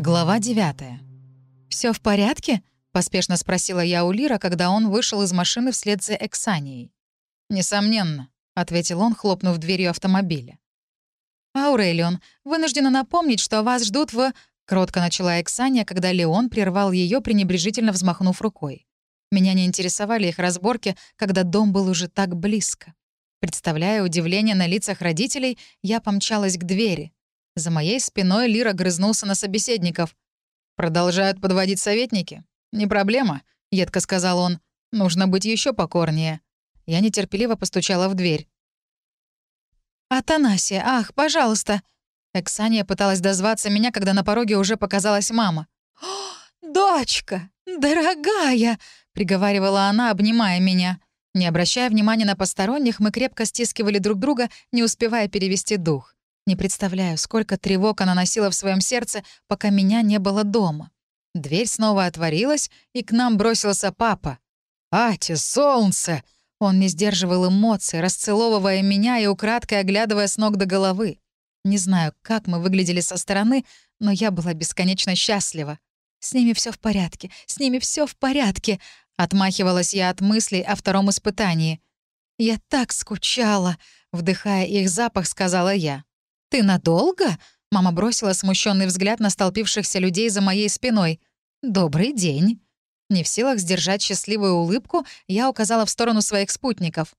Глава 9. Все в порядке?» — поспешно спросила я у Лира, когда он вышел из машины вслед за Эксанией. «Несомненно», — ответил он, хлопнув дверью автомобиля. «Аурелион, вынуждена напомнить, что вас ждут в...» — кротко начала Эксания, когда Леон прервал ее, пренебрежительно взмахнув рукой. Меня не интересовали их разборки, когда дом был уже так близко. Представляя удивление на лицах родителей, я помчалась к двери. За моей спиной Лира грызнулся на собеседников. «Продолжают подводить советники? Не проблема», — едко сказал он. «Нужно быть еще покорнее». Я нетерпеливо постучала в дверь. «Атанасия, ах, пожалуйста!» Эксания пыталась дозваться меня, когда на пороге уже показалась мама. «О, дочка, дорогая!» — приговаривала она, обнимая меня. Не обращая внимания на посторонних, мы крепко стискивали друг друга, не успевая перевести дух. Не представляю, сколько тревог она носила в своем сердце, пока меня не было дома. Дверь снова отворилась, и к нам бросился папа. «Ати, солнце!» Он не сдерживал эмоций, расцеловывая меня и украдкой оглядывая с ног до головы. Не знаю, как мы выглядели со стороны, но я была бесконечно счастлива. «С ними все в порядке, с ними все в порядке», — отмахивалась я от мыслей о втором испытании. «Я так скучала», — вдыхая их запах, сказала я. «Ты надолго?» — мама бросила смущенный взгляд на столпившихся людей за моей спиной. «Добрый день». Не в силах сдержать счастливую улыбку, я указала в сторону своих спутников.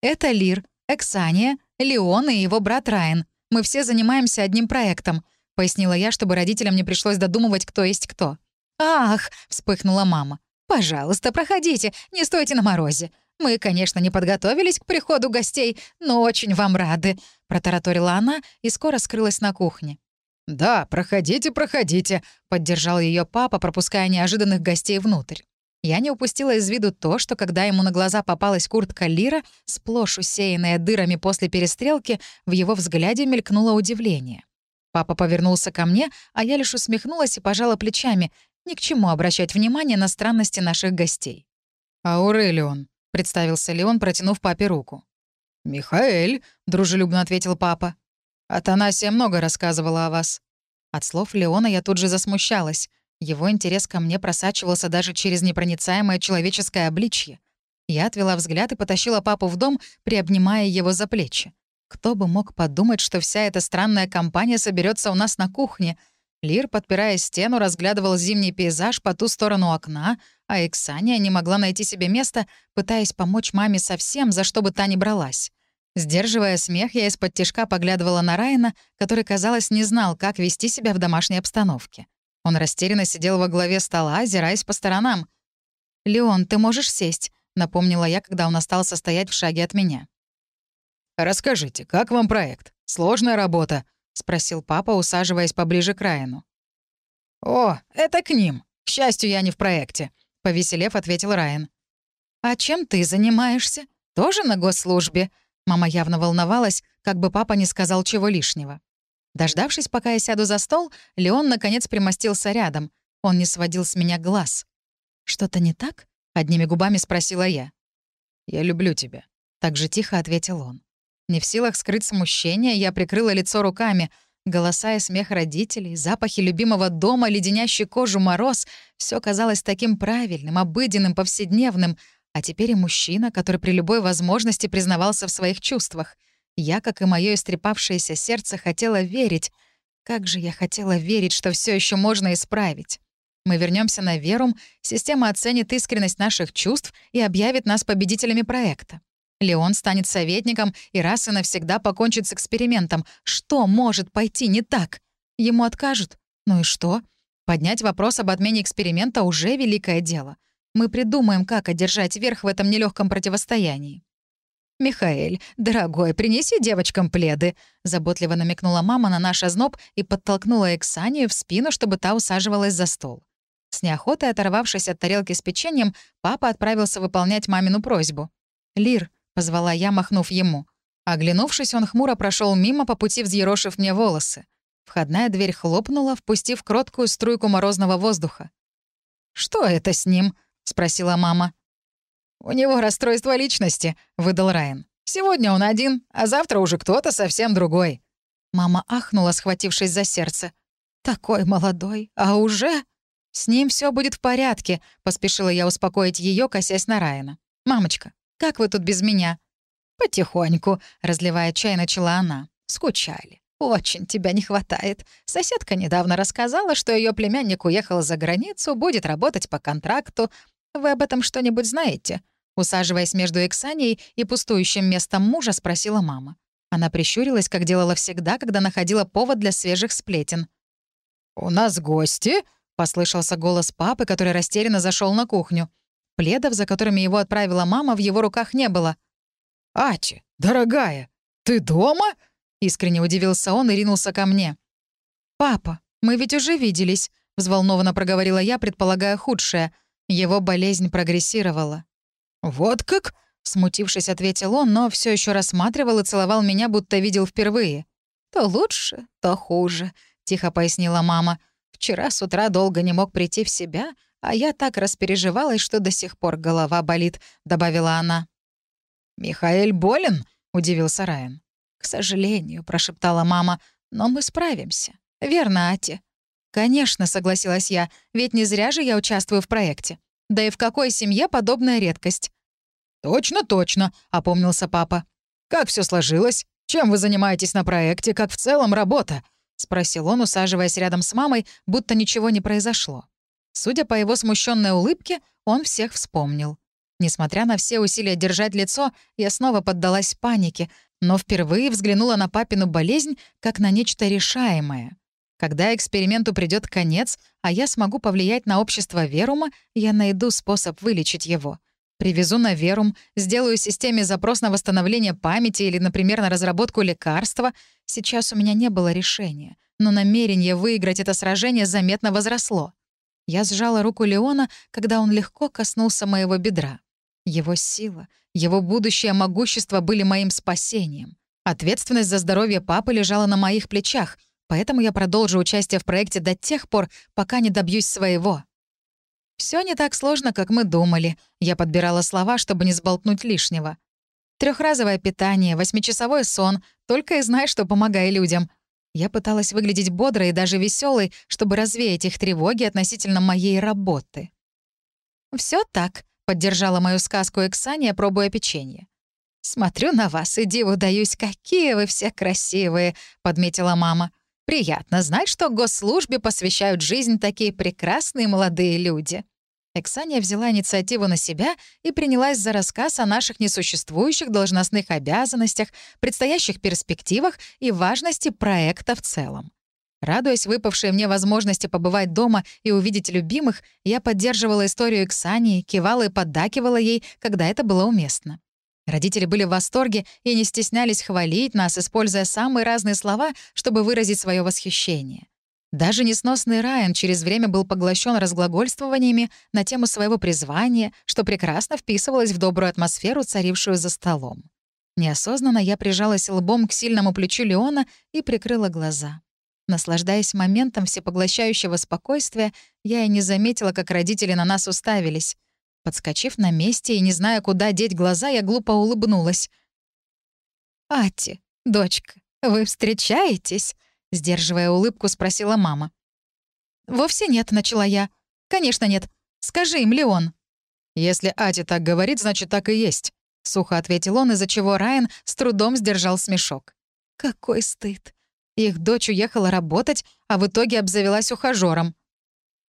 «Это Лир, Эксания, Леон и его брат Райан. Мы все занимаемся одним проектом», — пояснила я, чтобы родителям не пришлось додумывать, кто есть кто. «Ах!» — вспыхнула мама. «Пожалуйста, проходите, не стойте на морозе. Мы, конечно, не подготовились к приходу гостей, но очень вам рады», — протараторила она и скоро скрылась на кухне. «Да, проходите, проходите», — поддержал ее папа, пропуская неожиданных гостей внутрь. Я не упустила из виду то, что когда ему на глаза попалась куртка Лира, сплошь усеянная дырами после перестрелки, в его взгляде мелькнуло удивление. Папа повернулся ко мне, а я лишь усмехнулась и пожала плечами. Ни к чему обращать внимание на странности наших гостей. «Аурелион», — представился Леон, протянув папе руку. «Михаэль», — дружелюбно ответил папа. «Атанасия много рассказывала о вас». От слов Леона я тут же засмущалась. Его интерес ко мне просачивался даже через непроницаемое человеческое обличье. Я отвела взгляд и потащила папу в дом, приобнимая его за плечи. Кто бы мог подумать, что вся эта странная компания соберется у нас на кухне — Лир, подпирая стену, разглядывал зимний пейзаж по ту сторону окна, а Эксания не могла найти себе места, пытаясь помочь маме со всем, за что бы та ни бралась. Сдерживая смех, я из-под тишка поглядывала на Райана, который, казалось, не знал, как вести себя в домашней обстановке. Он растерянно сидел во главе стола, озираясь по сторонам. «Леон, ты можешь сесть», — напомнила я, когда он остался стоять в шаге от меня. «Расскажите, как вам проект? Сложная работа?» — спросил папа, усаживаясь поближе к Райану. «О, это к ним. К счастью, я не в проекте», — повеселев, ответил Райан. «А чем ты занимаешься? Тоже на госслужбе?» Мама явно волновалась, как бы папа не сказал чего лишнего. Дождавшись, пока я сяду за стол, Леон, наконец, примостился рядом. Он не сводил с меня глаз. «Что-то не так?» — одними губами спросила я. «Я люблю тебя», — так же тихо ответил он. Не в силах скрыть смущение, я прикрыла лицо руками. Голоса и смех родителей, запахи любимого дома, леденящий кожу мороз — все казалось таким правильным, обыденным, повседневным. А теперь и мужчина, который при любой возможности признавался в своих чувствах. Я, как и мое истрепавшееся сердце, хотела верить. Как же я хотела верить, что все еще можно исправить. Мы вернемся на Верум, система оценит искренность наших чувств и объявит нас победителями проекта. Леон станет советником и раз и навсегда покончит с экспериментом. Что может пойти не так? Ему откажут. Ну и что? Поднять вопрос об отмене эксперимента уже великое дело. Мы придумаем, как одержать верх в этом нелегком противостоянии. «Михаэль, дорогой, принеси девочкам пледы», — заботливо намекнула мама на наш озноб и подтолкнула Эксанию в спину, чтобы та усаживалась за стол. С неохотой оторвавшись от тарелки с печеньем, папа отправился выполнять мамину просьбу. «Лир, — позвала я, махнув ему. Оглянувшись, он хмуро прошел мимо, по пути взъерошив мне волосы. Входная дверь хлопнула, впустив кроткую струйку морозного воздуха. «Что это с ним?» — спросила мама. «У него расстройство личности», — выдал Райан. «Сегодня он один, а завтра уже кто-то совсем другой». Мама ахнула, схватившись за сердце. «Такой молодой, а уже...» «С ним все будет в порядке», — поспешила я успокоить ее, косясь на Райана. «Мамочка, как вы тут без меня?» «Потихоньку», — разливая чай, начала она. «Скучали. Очень тебя не хватает. Соседка недавно рассказала, что ее племянник уехал за границу, будет работать по контракту. Вы об этом что-нибудь знаете?» Усаживаясь между Эксанией и пустующим местом мужа, спросила мама. Она прищурилась, как делала всегда, когда находила повод для свежих сплетен. «У нас гости?» — послышался голос папы, который растерянно зашел на кухню. Пледов, за которыми его отправила мама, в его руках не было. «Ати, дорогая, ты дома?» — искренне удивился он и ринулся ко мне. «Папа, мы ведь уже виделись», — взволнованно проговорила я, предполагая худшее. Его болезнь прогрессировала. «Вот как?» — смутившись, ответил он, но все еще рассматривал и целовал меня, будто видел впервые. «То лучше, то хуже», — тихо пояснила мама. «Вчера с утра долго не мог прийти в себя, а я так распереживалась, что до сих пор голова болит», — добавила она. «Михаэль болен?» — удивился Райан. «К сожалению», — прошептала мама, — «но мы справимся. Верно, Ати?» «Конечно», — согласилась я, — «ведь не зря же я участвую в проекте. Да и в какой семье подобная редкость?» «Точно, точно», — опомнился папа. «Как все сложилось? Чем вы занимаетесь на проекте? Как в целом работа?» — спросил он, усаживаясь рядом с мамой, будто ничего не произошло. Судя по его смущенной улыбке, он всех вспомнил. Несмотря на все усилия держать лицо, я снова поддалась панике, но впервые взглянула на папину болезнь как на нечто решаемое. Когда эксперименту придет конец, а я смогу повлиять на общество Верума, я найду способ вылечить его. Привезу на Верум, сделаю системе запрос на восстановление памяти или, например, на разработку лекарства. Сейчас у меня не было решения, но намерение выиграть это сражение заметно возросло. Я сжала руку Леона, когда он легко коснулся моего бедра. Его сила, его будущее могущество были моим спасением. Ответственность за здоровье папы лежала на моих плечах, поэтому я продолжу участие в проекте до тех пор, пока не добьюсь своего. Все не так сложно, как мы думали. Я подбирала слова, чтобы не сболтнуть лишнего. Трехразовое питание, восьмичасовой сон, только и знай, что помогай людям. Я пыталась выглядеть бодрой и даже веселой, чтобы развеять их тревоги относительно моей работы. Все так», — поддержала мою сказку Эксания, пробуя печенье. «Смотрю на вас и диву даюсь, какие вы все красивые», — подметила мама. «Приятно знать, что госслужбе посвящают жизнь такие прекрасные молодые люди». Эксания взяла инициативу на себя и принялась за рассказ о наших несуществующих должностных обязанностях, предстоящих перспективах и важности проекта в целом. Радуясь выпавшей мне возможности побывать дома и увидеть любимых, я поддерживала историю Ксании, кивала и поддакивала ей, когда это было уместно. Родители были в восторге и не стеснялись хвалить нас, используя самые разные слова, чтобы выразить свое восхищение. Даже несносный Райан через время был поглощен разглагольствованиями на тему своего призвания, что прекрасно вписывалось в добрую атмосферу, царившую за столом. Неосознанно я прижалась лбом к сильному плечу Леона и прикрыла глаза. Наслаждаясь моментом всепоглощающего спокойствия, я и не заметила, как родители на нас уставились. Подскочив на месте и не зная, куда деть глаза, я глупо улыбнулась. «Ати, дочка, вы встречаетесь?» — сдерживая улыбку, спросила мама. «Вовсе нет», — начала я. «Конечно нет. Скажи им, Леон». «Если Ати так говорит, значит, так и есть», — сухо ответил он, из-за чего Райан с трудом сдержал смешок. «Какой стыд. Их дочь уехала работать, а в итоге обзавелась ухажёром.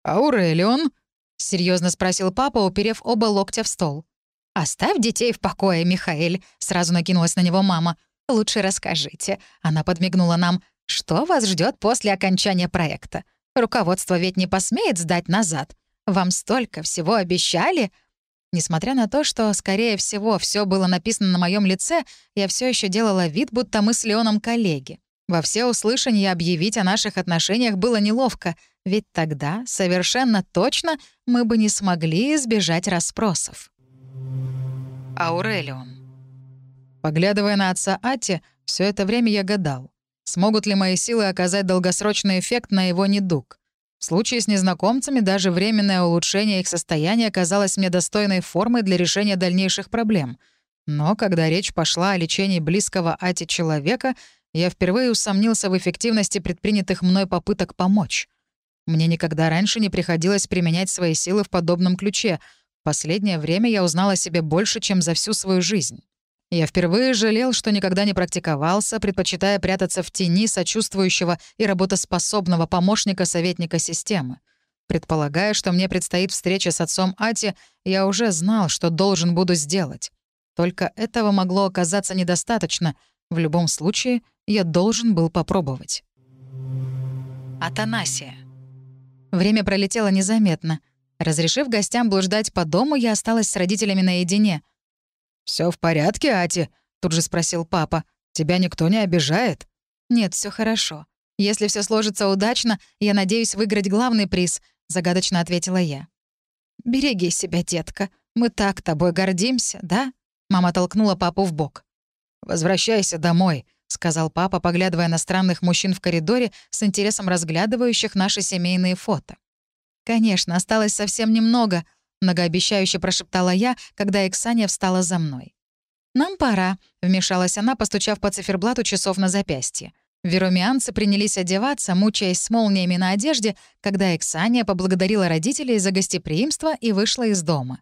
«Аурелион?» — серьезно спросил папа, уперев оба локтя в стол. «Оставь детей в покое, Михаэль», — сразу накинулась на него мама. «Лучше расскажите». Она подмигнула нам. «Что вас ждет после окончания проекта? Руководство ведь не посмеет сдать назад. Вам столько всего обещали?» Несмотря на то, что, скорее всего, все было написано на моем лице, я все еще делала вид, будто мы с Леоном коллеги. Во всеуслышание объявить о наших отношениях было неловко, ведь тогда, совершенно точно, мы бы не смогли избежать расспросов. Аурелион. Поглядывая на отца Ати, все это время я гадал, смогут ли мои силы оказать долгосрочный эффект на его недуг. В случае с незнакомцами даже временное улучшение их состояния казалось мне достойной формой для решения дальнейших проблем. Но когда речь пошла о лечении близкого Ати человека, я впервые усомнился в эффективности предпринятых мной попыток помочь. Мне никогда раньше не приходилось применять свои силы в подобном ключе. Последнее время я узнал о себе больше, чем за всю свою жизнь. Я впервые жалел, что никогда не практиковался, предпочитая прятаться в тени сочувствующего и работоспособного помощника-советника системы. Предполагая, что мне предстоит встреча с отцом Ати, я уже знал, что должен буду сделать. Только этого могло оказаться недостаточно. В любом случае, я должен был попробовать. Атанасия. Время пролетело незаметно. Разрешив гостям блуждать по дому, я осталась с родителями наедине — Все в порядке, Ати?» — тут же спросил папа. «Тебя никто не обижает?» «Нет, все хорошо. Если все сложится удачно, я надеюсь выиграть главный приз», — загадочно ответила я. «Береги себя, детка. Мы так тобой гордимся, да?» Мама толкнула папу в бок. «Возвращайся домой», — сказал папа, поглядывая на странных мужчин в коридоре с интересом разглядывающих наши семейные фото. «Конечно, осталось совсем немного», многообещающе прошептала я, когда Эксания встала за мной. «Нам пора», — вмешалась она, постучав по циферблату часов на запястье. Веромианцы принялись одеваться, мучаясь с молниями на одежде, когда Эксания поблагодарила родителей за гостеприимство и вышла из дома.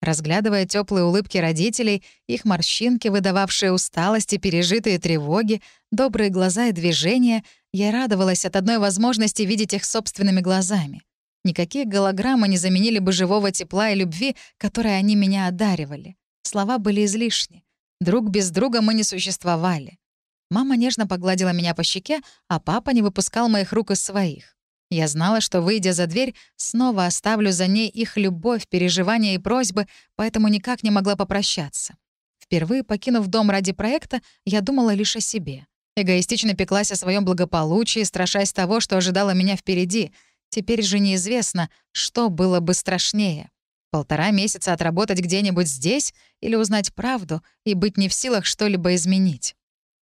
Разглядывая теплые улыбки родителей, их морщинки, выдававшие усталость и пережитые тревоги, добрые глаза и движения, я радовалась от одной возможности видеть их собственными глазами. Никакие голограммы не заменили бы живого тепла и любви, которые они меня одаривали. Слова были излишни. Друг без друга мы не существовали. Мама нежно погладила меня по щеке, а папа не выпускал моих рук из своих. Я знала, что, выйдя за дверь, снова оставлю за ней их любовь, переживания и просьбы, поэтому никак не могла попрощаться. Впервые покинув дом ради проекта, я думала лишь о себе. Эгоистично пеклась о своем благополучии, страшась того, что ожидало меня впереди — Теперь же неизвестно, что было бы страшнее. Полтора месяца отработать где-нибудь здесь или узнать правду и быть не в силах что-либо изменить.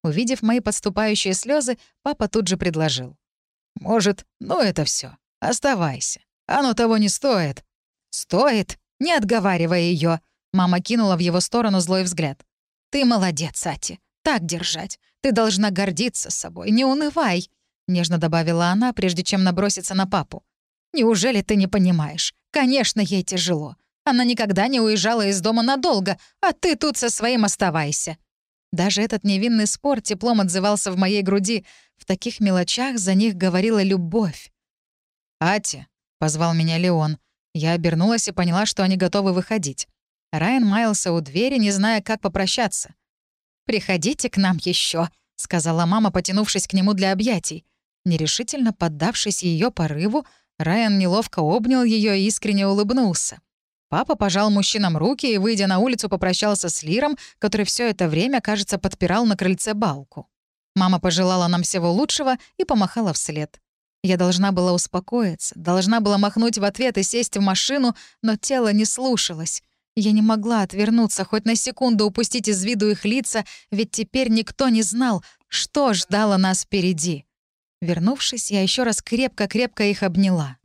Увидев мои подступающие слезы, папа тут же предложил. «Может, ну это все. Оставайся. Оно того не стоит». «Стоит? Не отговаривая ее. Мама кинула в его сторону злой взгляд. «Ты молодец, Ати. Так держать. Ты должна гордиться собой. Не унывай. — нежно добавила она, прежде чем наброситься на папу. «Неужели ты не понимаешь? Конечно, ей тяжело. Она никогда не уезжала из дома надолго, а ты тут со своим оставайся». Даже этот невинный спор теплом отзывался в моей груди. В таких мелочах за них говорила любовь. «Ати», — позвал меня Леон. Я обернулась и поняла, что они готовы выходить. Райан маялся у двери, не зная, как попрощаться. «Приходите к нам еще, сказала мама, потянувшись к нему для объятий. Нерешительно поддавшись ее порыву, Райан неловко обнял ее и искренне улыбнулся. Папа пожал мужчинам руки и, выйдя на улицу, попрощался с Лиром, который все это время, кажется, подпирал на крыльце балку. Мама пожелала нам всего лучшего и помахала вслед. Я должна была успокоиться, должна была махнуть в ответ и сесть в машину, но тело не слушалось. Я не могла отвернуться, хоть на секунду упустить из виду их лица, ведь теперь никто не знал, что ждало нас впереди. Вернувшись, я еще раз крепко-крепко их обняла.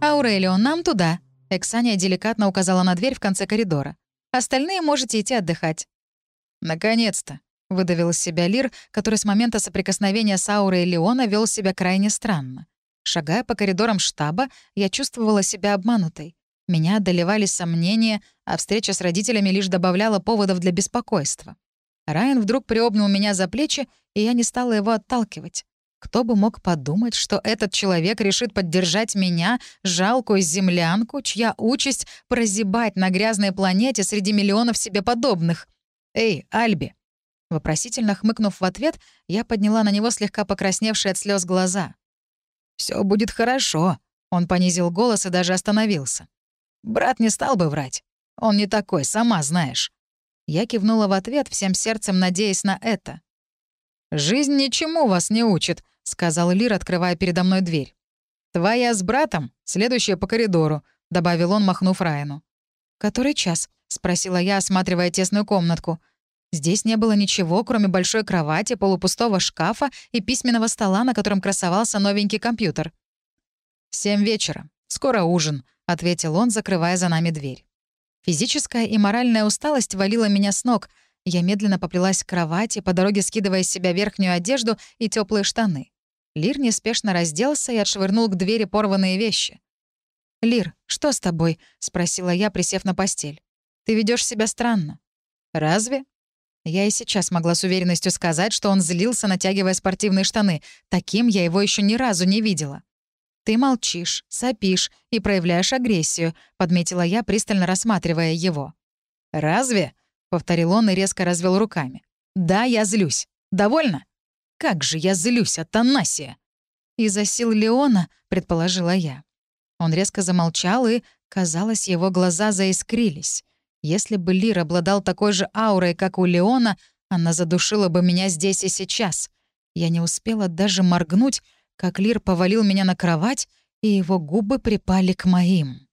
«Аурелио, нам туда!» Эксания деликатно указала на дверь в конце коридора. «Остальные можете идти отдыхать». «Наконец-то!» — выдавил из себя Лир, который с момента соприкосновения с Аурой Леона вел себя крайне странно. Шагая по коридорам штаба, я чувствовала себя обманутой. Меня одолевали сомнения, а встреча с родителями лишь добавляла поводов для беспокойства. Райан вдруг приобнял меня за плечи, и я не стала его отталкивать. Кто бы мог подумать, что этот человек решит поддержать меня, жалкую землянку, чья участь — прозябать на грязной планете среди миллионов себе подобных? «Эй, Альби!» Вопросительно хмыкнув в ответ, я подняла на него слегка покрасневшие от слез глаза. Все будет хорошо», — он понизил голос и даже остановился. «Брат не стал бы врать. Он не такой, сама знаешь. Я кивнула в ответ, всем сердцем надеясь на это. «Жизнь ничему вас не учит», — сказал Лир, открывая передо мной дверь. «Твоя с братом, следующая по коридору», — добавил он, махнув Райану. «Который час?» — спросила я, осматривая тесную комнатку. Здесь не было ничего, кроме большой кровати, полупустого шкафа и письменного стола, на котором красовался новенький компьютер. «Семь вечера. Скоро ужин», — ответил он, закрывая за нами дверь. Физическая и моральная усталость валила меня с ног. Я медленно поплелась к кровати, по дороге скидывая с себя верхнюю одежду и теплые штаны. Лир неспешно разделся и отшвырнул к двери порванные вещи. «Лир, что с тобой?» — спросила я, присев на постель. «Ты ведешь себя странно». «Разве?» Я и сейчас могла с уверенностью сказать, что он злился, натягивая спортивные штаны. Таким я его еще ни разу не видела. «Ты молчишь, сопишь и проявляешь агрессию», — подметила я, пристально рассматривая его. «Разве?» — повторил он и резко развел руками. «Да, я злюсь. Довольно?» «Как же я злюсь от Танасия!» «Из-за сил Леона», — предположила я. Он резко замолчал, и, казалось, его глаза заискрились. Если бы Лир обладал такой же аурой, как у Леона, она задушила бы меня здесь и сейчас. Я не успела даже моргнуть, как Лир повалил меня на кровать, и его губы припали к моим.